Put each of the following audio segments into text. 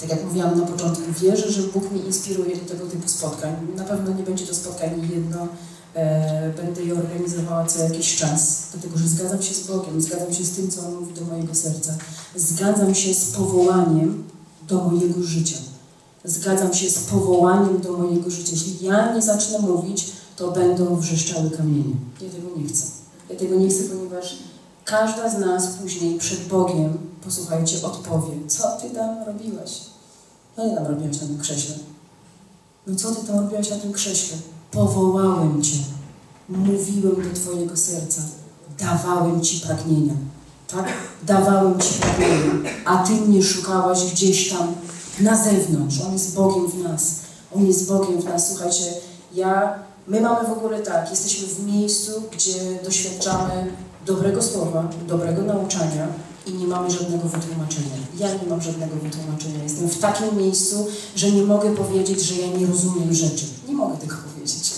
Tak jak mówiłam na początku, wierzę, że Bóg mnie inspiruje do tego typu spotkań. Na pewno nie będzie to spotkanie jedno, e, będę je organizowała co jakiś czas, dlatego że zgadzam się z Bogiem, zgadzam się z tym, co On mówi do mojego serca. Zgadzam się z powołaniem do mojego życia. Zgadzam się z powołaniem do mojego życia. Jeśli ja nie zacznę mówić, to będą wrzeszczały kamienie. Ja tego nie chcę. Ja tego nie chcę, ponieważ każda z nas później przed Bogiem, posłuchajcie, odpowie, co ty tam robiłaś? No nie tam robiłaś na tym krześle. No co ty tam robiłaś na tym krześle? Powołałem Cię. Mówiłem do Twojego serca. Dawałem Ci pragnienia. Tak? Dawałem Ci pragnienia. A Ty mnie szukałaś gdzieś tam na zewnątrz. On jest Bogiem w nas. On jest Bogiem w nas. Słuchajcie, ja, my mamy w ogóle tak, jesteśmy w miejscu, gdzie doświadczamy dobrego słowa, dobrego nauczania i nie mamy żadnego wytłumaczenia. Ja nie mam żadnego wytłumaczenia. Jestem w takim miejscu, że nie mogę powiedzieć, że ja nie rozumiem rzeczy. Nie mogę tego powiedzieć,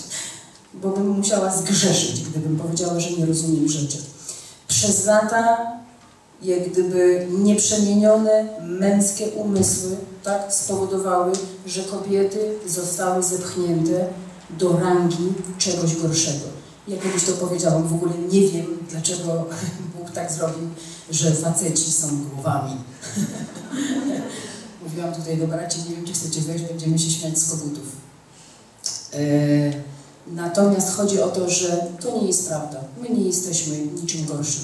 bo bym musiała zgrzeszyć, gdybym powiedziała, że nie rozumiem rzeczy. Przez lata jak gdyby nieprzemienione męskie umysły tak spowodowały, że kobiety zostały zepchnięte do rangi czegoś gorszego. Ja kiedyś to powiedziałam, w ogóle nie wiem, dlaczego Bóg tak zrobił, że faceci są głowami. Mówiłam tutaj do braci, nie wiem, czy chcecie wejść, będziemy się śmiać z kogutów. E, natomiast chodzi o to, że to nie jest prawda. My nie jesteśmy niczym gorszym.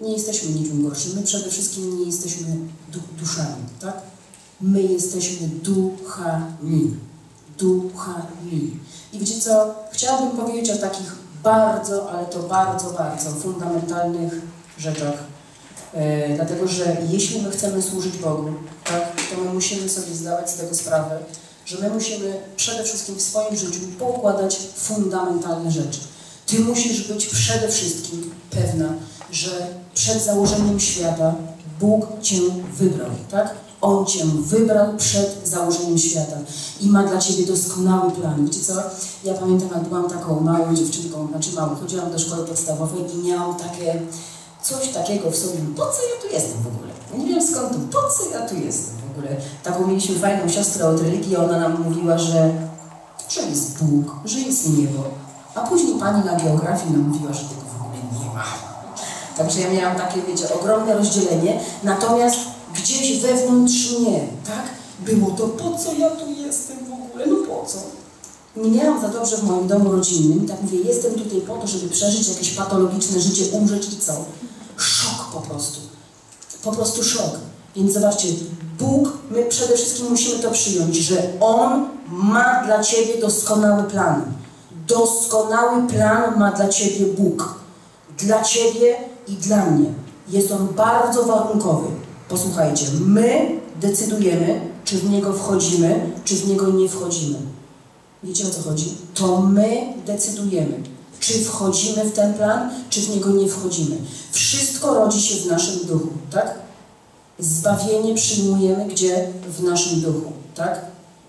Nie jesteśmy niczym gorszym. My przede wszystkim nie jesteśmy du duszami, tak? My jesteśmy duchami. Duchami. I wiecie co? Chciałabym powiedzieć o takich bardzo, ale to bardzo, bardzo fundamentalnych rzeczach. E, dlatego, że jeśli my chcemy służyć Bogu, tak, to my musimy sobie zdawać z tego sprawę, że my musimy przede wszystkim w swoim życiu poukładać fundamentalne rzeczy. Ty musisz być przede wszystkim pewna, że przed założeniem świata Bóg Cię wybrał, tak? On Cię wybrał przed założeniem świata i ma dla Ciebie doskonały plan. Wiecie co? Ja pamiętam, jak byłam taką małą dziewczynką, znaczy małą, chodziłam do szkoły podstawowej i miałam takie, coś takiego w sobie, po co ja tu jestem w ogóle? Nie wiem skąd to, po co ja tu jestem w ogóle? Taką mieliśmy fajną siostrę od religii, ona nam mówiła, że, że jest Bóg, że jest niebo. A później pani na geografii nam mówiła, że tego w ogóle nie ma. Także ja miałam takie, wiecie, ogromne rozdzielenie, natomiast gdzieś wewnątrz mnie, tak, było to, po co ja tu jestem w ogóle, no po co? Nie miałam za dobrze w moim domu rodzinnym, tak mówię, jestem tutaj po to, żeby przeżyć jakieś patologiczne życie, umrzeć i co? Szok po prostu. Po prostu szok. Więc zobaczcie, Bóg, my przede wszystkim musimy to przyjąć, że On ma dla Ciebie doskonały plan. Doskonały plan ma dla Ciebie Bóg. Dla Ciebie i dla mnie. Jest on bardzo warunkowy. Posłuchajcie, my decydujemy, czy w niego wchodzimy, czy w niego nie wchodzimy. Wiecie o co chodzi? To my decydujemy, czy wchodzimy w ten plan, czy w niego nie wchodzimy. Wszystko rodzi się w naszym duchu, tak? Zbawienie przyjmujemy gdzie? W naszym duchu, tak?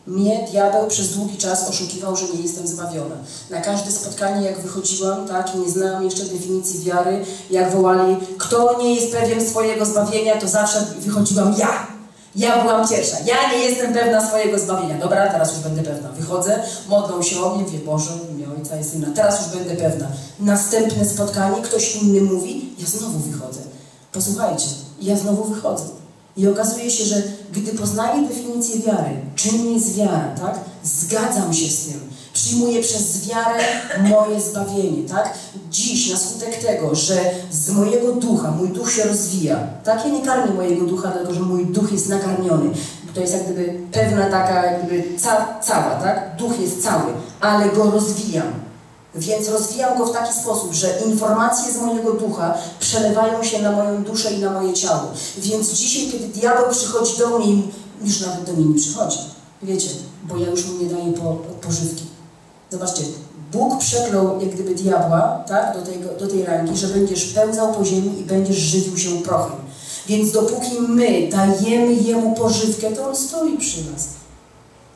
Mnie diabeł przez długi czas oszukiwał, że nie jestem zbawiona. Na każde spotkanie, jak wychodziłam, tak, i nie znałam jeszcze definicji wiary, jak wołali, kto nie jest pewien swojego zbawienia, to zawsze wychodziłam ja. Ja byłam pierwsza. Ja nie jestem pewna swojego zbawienia. Dobra, teraz już będę pewna. Wychodzę, modlą się o mnie, wie Boże, imię Ojca jest inna. Teraz już będę pewna. Następne spotkanie, ktoś inny mówi, ja znowu wychodzę. Posłuchajcie, ja znowu wychodzę. I okazuje się, że gdy poznaję definicję wiary, czym jest wiara, tak? Zgadzam się z tym. Przyjmuję przez wiarę moje zbawienie, tak? Dziś, na skutek tego, że z mojego ducha, mój duch się rozwija, tak? Ja nie karmię mojego ducha, dlatego że mój duch jest nakarmiony. To jest jak gdyby pewna taka, jak gdyby ca cała, tak? Duch jest cały, ale go rozwijam. Więc rozwijam go w taki sposób, że informacje z mojego ducha przelewają się na moją duszę i na moje ciało. Więc dzisiaj, kiedy diabeł przychodzi do mnie, już nawet do mnie nie przychodzi. Wiecie, bo ja już mu nie daję po, pożywki. Zobaczcie, Bóg przeklął jak gdyby diabła tak, do, tego, do tej rangi, że będziesz pełzał po ziemi i będziesz żywił się prochem. Więc dopóki my dajemy Jemu pożywkę, to On stoi przy nas.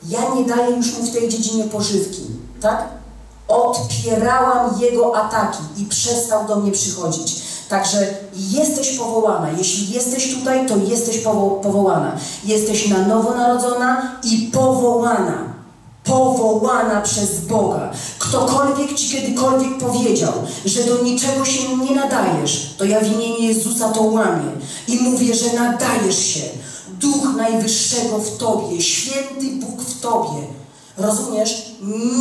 Ja nie daję już Mu w tej dziedzinie pożywki, tak? Odpierałam Jego ataki i przestał do mnie przychodzić. Także jesteś powołana. Jeśli jesteś tutaj, to jesteś powo powołana. Jesteś na nowo narodzona i powołana. Powołana przez Boga. Ktokolwiek ci kiedykolwiek powiedział, że do niczego się nie nadajesz, to ja w imieniu Jezusa to łamię i mówię, że nadajesz się. Duch Najwyższego w Tobie, święty Bóg w Tobie. Rozumiesz?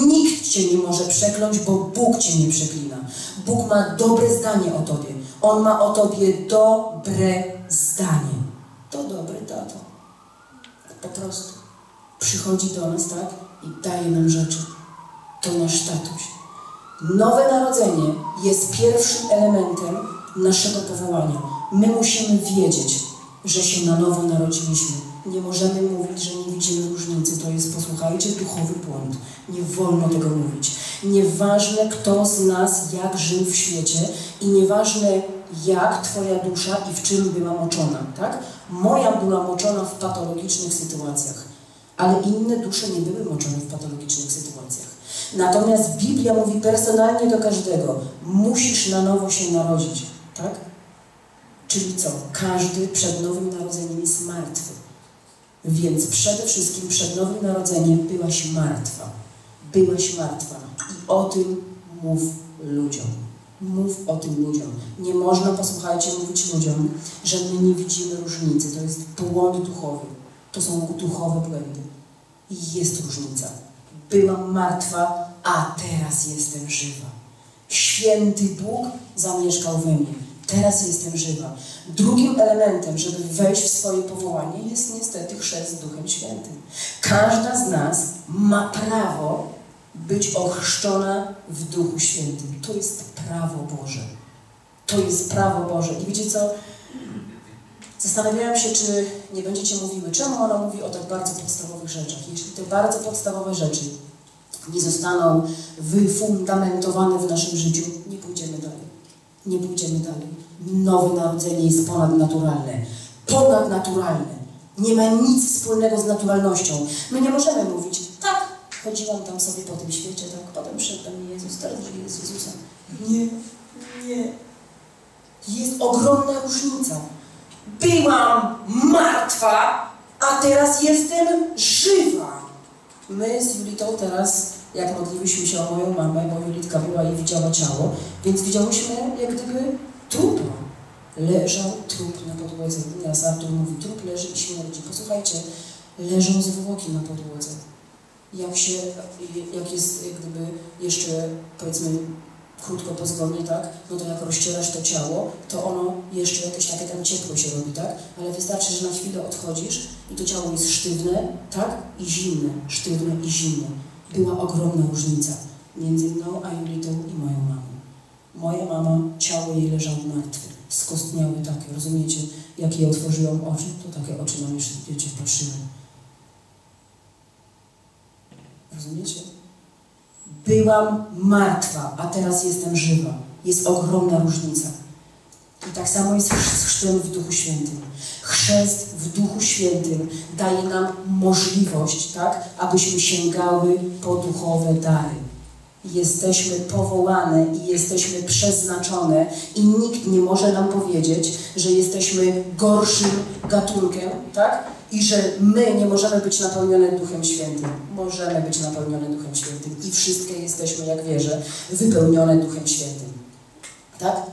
Nikt Cię nie może przekląć, bo Bóg Cię nie przeklina. Bóg ma dobre zdanie o Tobie. On ma o Tobie dobre zdanie. To dobry tato. Po prostu przychodzi do nas, tak? I daje nam rzeczy. To nasz tatuś. Nowe narodzenie jest pierwszym elementem naszego powołania. My musimy wiedzieć, że się na nowo narodziliśmy. Nie możemy mówić, że nie widzimy różnicy. To jest, posłuchajcie, duchowy błąd. Nie wolno tego mówić. Nieważne, kto z nas jak żył w świecie i nieważne, jak Twoja dusza i w czym była moczona, tak? Moja była moczona w patologicznych sytuacjach, ale inne dusze nie były moczone w patologicznych sytuacjach. Natomiast Biblia mówi personalnie do każdego, musisz na nowo się narodzić, tak? Czyli co? Każdy przed Nowym Narodzeniem jest martwy. Więc przede wszystkim przed Nowym Narodzeniem byłaś martwa. Byłaś martwa. I o tym mów ludziom. Mów o tym ludziom. Nie można, posłuchajcie, mówić ludziom, że my nie widzimy różnicy. To jest błąd duchowy. To są duchowe błędy. I jest różnica. Byłam martwa, a teraz jestem żywa. Święty Bóg zamieszkał we mnie. Teraz jestem żywa. Drugim elementem, żeby wejść w swoje powołanie, jest niestety chrzest Duchem Świętym. Każda z nas ma prawo być ochrzczona w Duchu Świętym. To jest prawo Boże. To jest prawo Boże. I wiecie co? Zastanawiałam się, czy nie będziecie mówiły, czemu ona mówi o tak bardzo podstawowych rzeczach. Jeśli te bardzo podstawowe rzeczy nie zostaną wyfundamentowane w naszym życiu, nie pójdziemy dalej. Nie pójdziemy dalej. Nowe narodzenie jest ponadnaturalne. Ponadnaturalne. Nie ma nic wspólnego z naturalnością. My nie możemy mówić, tak, chodziłam tam sobie po tym świecie, tak, potem przyszedł mi Jezus, teraz żyję z Jezusem. Nie, nie. Jest ogromna różnica. Byłam martwa, a teraz jestem żywa. My z Julitą teraz, jak modliłyśmy się o moją mamę, bo Julitka była i widziała ciało, więc widziałyśmy jak gdyby trupa. Leżał trup na podłodze. Nas Artur mówi, trup leży i śmierdzi. Posłuchajcie, leżą zwłoki na podłodze. Jak się, jak jest jak gdyby jeszcze, powiedzmy, krótko po zgonie, tak, no to jak rozcierasz to ciało, to ono jeszcze jakieś takie tam ciepło się robi, tak, ale wystarczy, że na chwilę odchodzisz i to ciało jest sztywne, tak, i zimne, sztywne i zimne. Była ogromna różnica między mną a Julitą i moją mamą. Moja mama, ciało jej leżało martwe, skostniały takie, rozumiecie, jak jej otworzyłam oczy, to takie oczy na mnie, wiecie, patrzyły. Rozumiecie? Byłam martwa, a teraz jestem żywa. Jest ogromna różnica. I tak samo jest z chrztem w Duchu Świętym. Chrzest w Duchu Świętym daje nam możliwość, tak, abyśmy sięgały po duchowe dary. Jesteśmy powołane i jesteśmy przeznaczone i nikt nie może nam powiedzieć, że jesteśmy gorszym gatunkiem, tak? I że my nie możemy być napełnione Duchem Świętym. Możemy być napełnione Duchem Świętym i wszystkie jesteśmy, jak wierzę, wypełnione Duchem Świętym. Tak?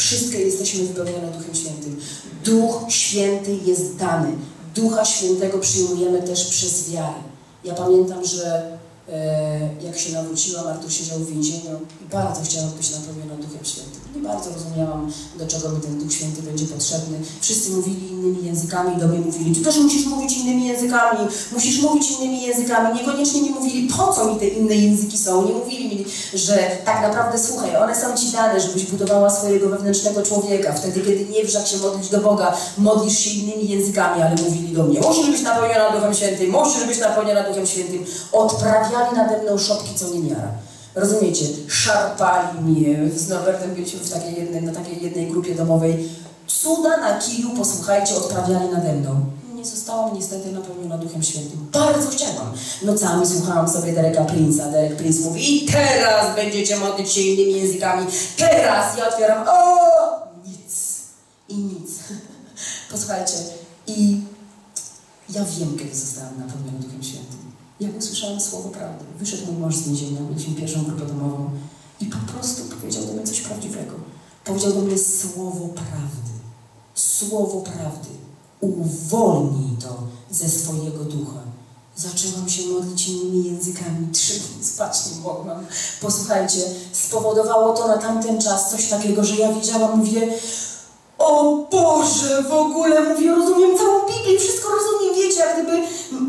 Wszystkie jesteśmy wypełnione Duchem Świętym. Duch Święty jest dany. Ducha Świętego przyjmujemy też przez wiarę. Ja pamiętam, że e, jak się nawróciłam, Artur siedział w więzieniu i bardzo chciałam być napełniona Duchem Świętym. Nie bardzo rozumiałam, do czego mi ten Duch Święty będzie potrzebny. Wszyscy mówili innymi językami do mnie mówili, ty też musisz mówić innymi językami, musisz mówić innymi językami. Niekoniecznie mi mówili, po co mi te inne języki są. Nie mówili że tak naprawdę, słuchaj, one są ci dane, żebyś budowała swojego wewnętrznego człowieka. Wtedy, kiedy nie wiesz, się modlić do Boga, modlisz się innymi językami, ale mówili do mnie, musisz być napełniona Duchem Świętym, musisz być napełniona Duchem Świętym. Odprawiali nade mną szopki, co nie miara. Rozumiecie? Szarpali mnie. Z Norbertem byliśmy w takiej jednej, na takiej jednej grupie domowej. Cuda na kiju, posłuchajcie, odprawiali nade mną. Nie zostałam niestety napełniona Duchem Świętym. Bardzo chciałam. Nocami słuchałam sobie Dereka Prince'a. Derek Prince mówi i teraz będziecie modlić się innymi językami. Teraz ja otwieram. O! Nic. Posłuchajcie, i ja wiem, kiedy zostałam napełniona Duchem Świętym. Jak usłyszałam słowo prawdy, wyszedł mój mąż z więzienia, mieliśmy pierwszą grupę domową i po prostu powiedział do mnie coś prawdziwego. Powiedział do mnie słowo prawdy. Słowo prawdy. Uwolnij to ze swojego ducha. Zaczęłam się modlić innymi językami, trzy dni spać nie mogłam. Posłuchajcie, spowodowało to na tamten czas coś takiego, że ja widziałam, mówię, o Boże, w ogóle mówię, rozumiem całą Biblię, wszystko rozumiem, wiecie, jak gdyby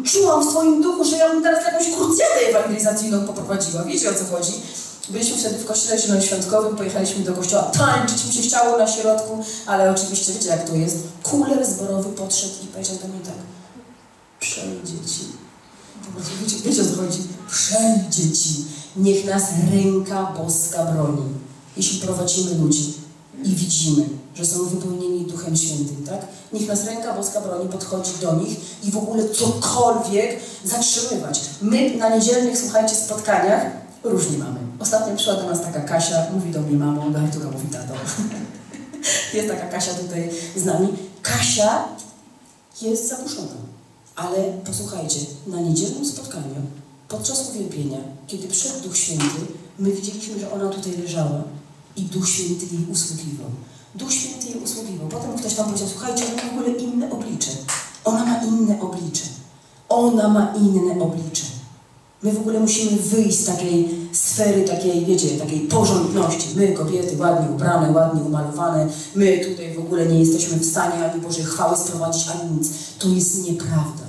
czułam w swoim duchu, że ja bym teraz jakąś krucjatę ewangelizacyjną poprowadziła, wiecie o co chodzi? Byliśmy wtedy w kościele zielonoświątkowym, pojechaliśmy do kościoła tańczyć mi się chciało na środku, ale oczywiście wiecie jak to jest. Kuler zborowy podszedł i powiedział do mnie tak, przejdzie ci. Wiecie, wiecie o co chodzi? Przejdzie ci. Niech nas ręka boska broni. Jeśli prowadzimy ludzi i widzimy, że są wypełnieni Duchem Świętym, tak? Niech nas ręka boska broni, podchodzi do nich i w ogóle cokolwiek zatrzymywać. My na niedzielnych, słuchajcie, spotkaniach różnie mamy. Ostatnio przyszła do nas taka Kasia, mówi do mnie mamo, do Artura mówi tato. jest taka Kasia tutaj z nami. Kasia jest zabuszona. Ale posłuchajcie, na niedzielnym spotkaniu, podczas uwielbienia, kiedy przyszedł Duch Święty, my widzieliśmy, że ona tutaj leżała i Duch Święty jej usługiwał. Duch Święty jej usługiwał. Potem ktoś tam powiedział, słuchajcie, ona ma w ogóle inne oblicze. Ona ma inne oblicze. Ona ma inne oblicze. My w ogóle musimy wyjść z takiej sfery, takiej, wiecie, takiej porządności. My, kobiety, ładnie ubrane, ładnie umalowane, my tutaj w ogóle nie jesteśmy w stanie ani Bożej chwały sprowadzić, ani nic. To jest nieprawda.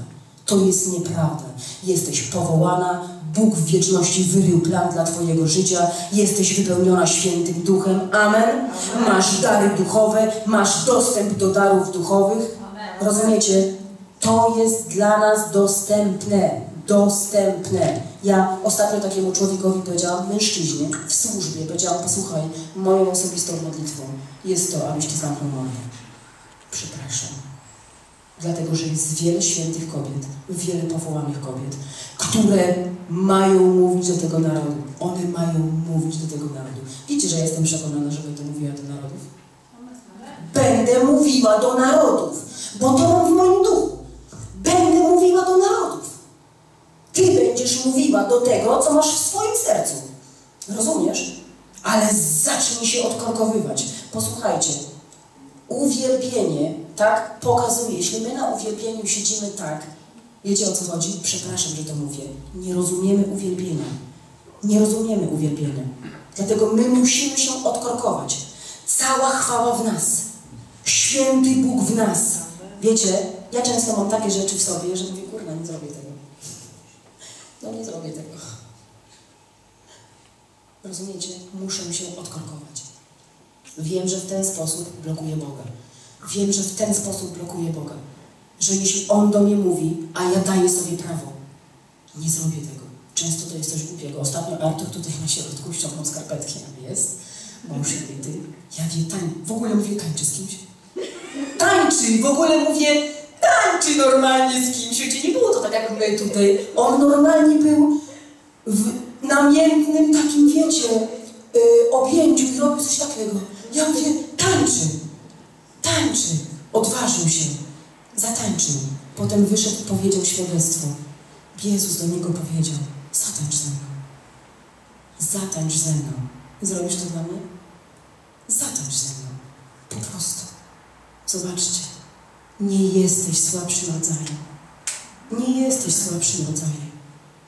To jest nieprawda. Jesteś powołana, Bóg w wieczności wyrył plan dla Twojego życia, jesteś wypełniona świętym duchem. Amen. Masz dary duchowe, masz dostęp do darów duchowych. Rozumiecie? To jest dla nas dostępne dostępne. Ja ostatnio takiemu człowiekowi powiedziałam, mężczyźnie w służbie, powiedziałam, posłuchaj, moją osobistą modlitwą jest to, abyś ty zamknął mordę. Przepraszam. Dlatego, że jest wiele świętych kobiet, wiele powołanych kobiet, które mają mówić do tego narodu. One mają mówić do tego narodu. Wiecie, że jestem przekonana, że będę mówiła do narodów? Będę mówiła do narodów, bo to mam w moim duchu. Będę mówiła do narodów. Ty będziesz mówiła do tego, co masz w swoim sercu. Rozumiesz? Ale zacznij się odkorkowywać. Posłuchajcie, uwielbienie, tak, pokazuje, jeśli my na uwielbieniu siedzimy tak, wiecie o co chodzi? Przepraszam, że to mówię. Nie rozumiemy uwielbienia. Nie rozumiemy uwielbienia. Dlatego my musimy się odkorkować. Cała chwała w nas. Święty Bóg w nas. Wiecie, ja często mam takie rzeczy w sobie, że mówię, kurwa, nie zrobię tego. No nie zrobię tego. Rozumiecie? Muszę się odkorkować. Wiem, że w ten sposób blokuję Boga. Wiem, że w ten sposób blokuję Boga. Że jeśli On do mnie mówi, a ja daję sobie prawo, nie zrobię tego. Często to jest coś głupiego. Ostatnio Artur tutaj na środku ściągnął skarpetki, a jest mąż ty. Ja wie, tań, w ogóle mówię, tańczy z kimś. Tańczy, w ogóle mówię, tańczy normalnie z kimś. Wiecie, nie było to tak jak my tutaj. On normalnie był w namiętnym takim, wiecie, yy, objęciu i robił coś takiego. Ja mówię, tańczy, tańczy. Odważył się, zatańczył. Potem wyszedł i powiedział świadectwo. Jezus do niego powiedział, zatańcz ze mną. Zatańcz ze mną. Zrobisz to dla mnie? Zatańcz ze mną. Po prostu. Zobaczcie. Nie jesteś słabszym rodzajem. Nie jesteś słabszym rodzajem.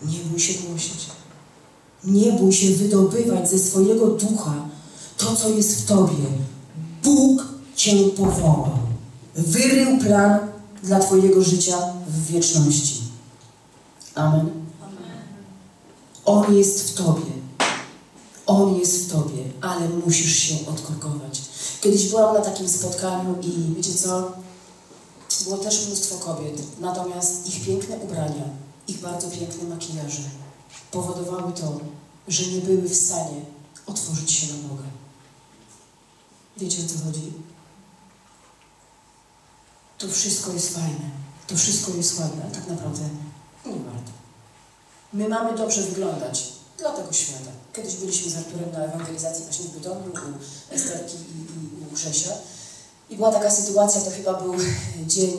Nie bój się głosić. Nie bój się wydobywać ze swojego ducha to, co jest w Tobie. Bóg Cię powołał. Wyrył plan dla Twojego życia w wieczności. Amen. On jest w Tobie. On jest w Tobie, ale musisz się odkorkować. Kiedyś byłam na takim spotkaniu i wiecie co? Było też mnóstwo kobiet, natomiast ich piękne ubrania, ich bardzo piękne makijaże powodowały to, że nie były w stanie otworzyć się na Boga. Wiecie o co chodzi? To wszystko jest fajne, to wszystko jest ładne, a tak naprawdę nie warto. My mamy dobrze wyglądać dla tego świata. Kiedyś byliśmy z Arturem na ewangelizacji właśnie w Bytomiu u Esterki i, i u Grzesia i była taka sytuacja, to chyba był dzień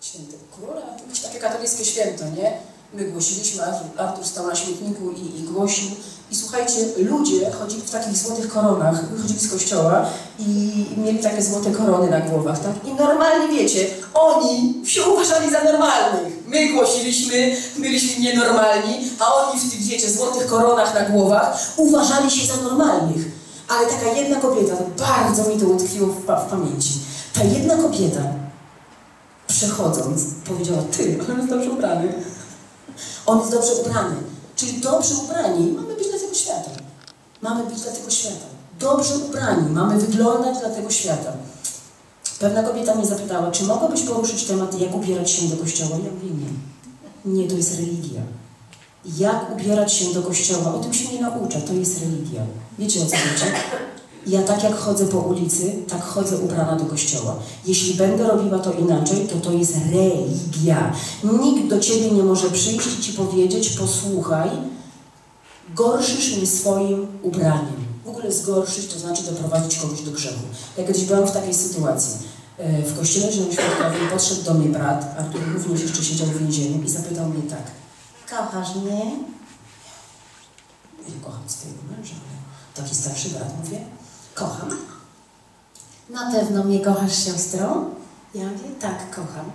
świętego króla, jakieś takie katolickie święto, nie? My głosiliśmy, Artur stał na śmietniku i, i głosił. I słuchajcie, ludzie chodzili w takich złotych koronach, wychodzili z kościoła i mieli takie złote korony na głowach, tak? I normalnie wiecie, oni się uważali za normalnych. My głosiliśmy, byliśmy nienormalni, a oni w tych, wiecie, złotych koronach na głowach uważali się za normalnych. Ale taka jedna kobieta, bardzo mi to utkwiło w, w pamięci. Ta jedna kobieta, przechodząc, powiedziała, ty, on jest dobrze ubrany. On jest dobrze ubrany. Czyli dobrze ubrani mamy być dla tego świata. Mamy być dla tego świata. Dobrze ubrani mamy wyglądać dla tego świata. Pewna kobieta mnie zapytała, czy mogłabyś poruszyć temat, jak ubierać się do kościoła? Ja mówię, nie. Nie, to jest religia. Jak ubierać się do kościoła? O tym się nie naucza, to jest religia. Wiecie o co chodzi? Ja tak jak chodzę po ulicy, tak chodzę ubrana do kościoła. Jeśli będę robiła to inaczej, to to jest religia. Nikt do ciebie nie może przyjść i ci powiedzieć, posłuchaj, gorszysz mnie swoim ubraniem. W ogóle zgorszyć to znaczy doprowadzić kogoś do grzechu. Ja kiedyś byłam w takiej sytuacji. E, w kościele zielonoświątkowym podszedł do mnie brat, Artur również jeszcze siedział w więzieniu i zapytał mnie tak. Kochasz mnie? Ja kocham swojego męża, ale taki starszy brat mówię. Kocham. Na pewno mnie kochasz siostrą? Ja mówię, tak, kocham.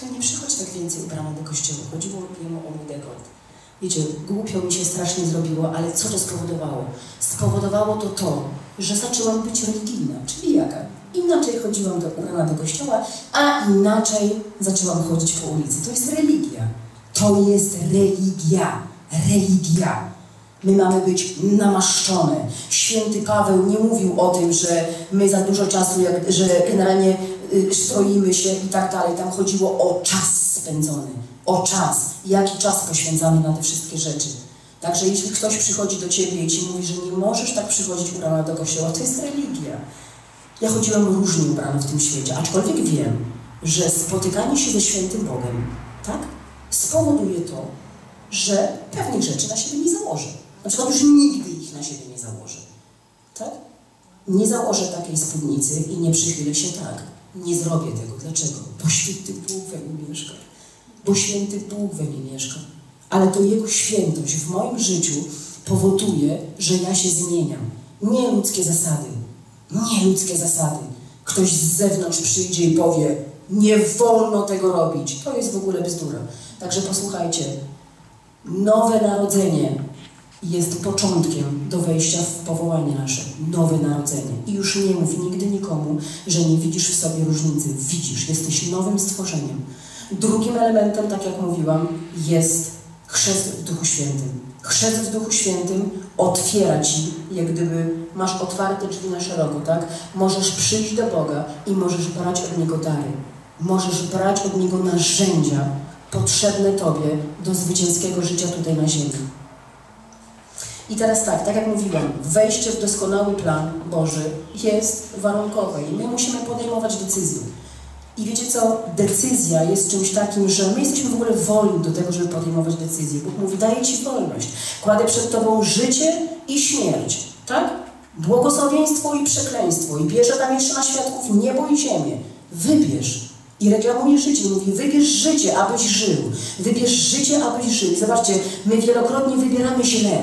To nie przychodź tak więcej ubrana do kościoła. Chodziło jemu o mój dekolt. Wiecie, głupio mi się strasznie zrobiło, ale co to spowodowało? Spowodowało to to, że zaczęłam być religijna, czyli jaka? Inaczej chodziłam do, ubrana do kościoła, a inaczej zaczęłam chodzić po ulicy. To jest religia. To jest religia. Religia. My mamy być namaszczone. Święty Paweł nie mówił o tym, że my za dużo czasu, jak, że generalnie y, stroimy się i tak dalej. Tam chodziło o czas spędzony. O czas. Jaki czas poświęcamy na te wszystkie rzeczy. Także jeśli ktoś przychodzi do Ciebie i Ci mówi, że nie możesz tak przychodzić ubrana do kościoła, to jest religia. Ja chodziłam różnie ubrana w tym świecie, aczkolwiek wiem, że spotykanie się ze świętym Bogiem, tak, spowoduje to, że pewnych rzeczy na siebie nie założę. Na przykład już nigdy ich na siebie nie założę. Tak? Nie założę takiej spódnicy i nie przychylę się tak. Nie zrobię tego. Dlaczego? Bo święty Bóg we mnie mieszka. Bo święty Bóg we mnie mieszka. Ale to Jego świętość w moim życiu powoduje, że ja się zmieniam. Nie ludzkie zasady. Nie ludzkie zasady. Ktoś z zewnątrz przyjdzie i powie, nie wolno tego robić. To jest w ogóle bzdura. Także posłuchajcie, nowe narodzenie jest początkiem do wejścia w powołanie nasze, nowe narodzenie. I już nie mów nigdy nikomu, że nie widzisz w sobie różnicy. Widzisz, jesteś nowym stworzeniem. Drugim elementem, tak jak mówiłam, jest chrzest w Duchu Świętym. Chrzest w Duchu Świętym otwiera Ci, jak gdyby masz otwarte drzwi na szeroko, tak? Możesz przyjść do Boga i możesz brać od Niego dary. Możesz brać od Niego narzędzia potrzebne Tobie do zwycięskiego życia tutaj na ziemi. I teraz tak, tak jak mówiłam, wejście w doskonały plan Boży jest warunkowe i my musimy podejmować decyzje. I wiecie co? Decyzja jest czymś takim, że my jesteśmy w ogóle wolni do tego, żeby podejmować decyzje. Bóg mówi, daję Ci wolność. Kładę przed Tobą życie i śmierć. Tak? Błogosławieństwo i przekleństwo. I bierze tam jeszcze na świadków niebo i ziemię. Wybierz. I reklamuje życie. Mówi, wybierz życie, abyś żył. Wybierz życie, abyś żył. I zobaczcie, my wielokrotnie wybieramy źle.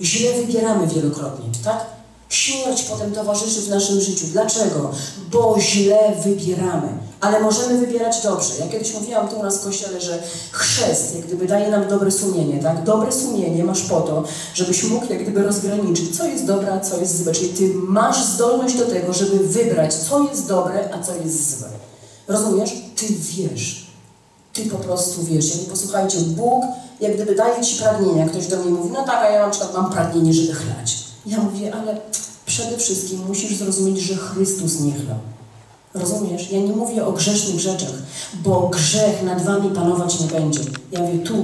Źle wybieramy wielokrotnie, tak? Śmierć potem towarzyszy w naszym życiu. Dlaczego? Bo źle wybieramy. Ale możemy wybierać dobrze. Ja kiedyś mówiłam tu u nas w kościele, że chrzest jak gdyby daje nam dobre sumienie, tak? Dobre sumienie masz po to, żebyś mógł jak gdyby rozgraniczyć, co jest dobre, a co jest złe. Czyli ty masz zdolność do tego, żeby wybrać, co jest dobre, a co jest złe. Rozumiesz? Ty wiesz. Ty po prostu wiesz. Ja posłuchajcie, Bóg jak gdyby daje ci pragnienia. Ktoś do mnie mówi, no tak, a ja na przykład mam pragnienie, żeby chlać. Ja mówię, ale przede wszystkim musisz zrozumieć, że Chrystus nie chla. Rozumiesz? Ja nie mówię o grzesznych rzeczach, bo grzech nad wami panować nie będzie. Ja mówię, tu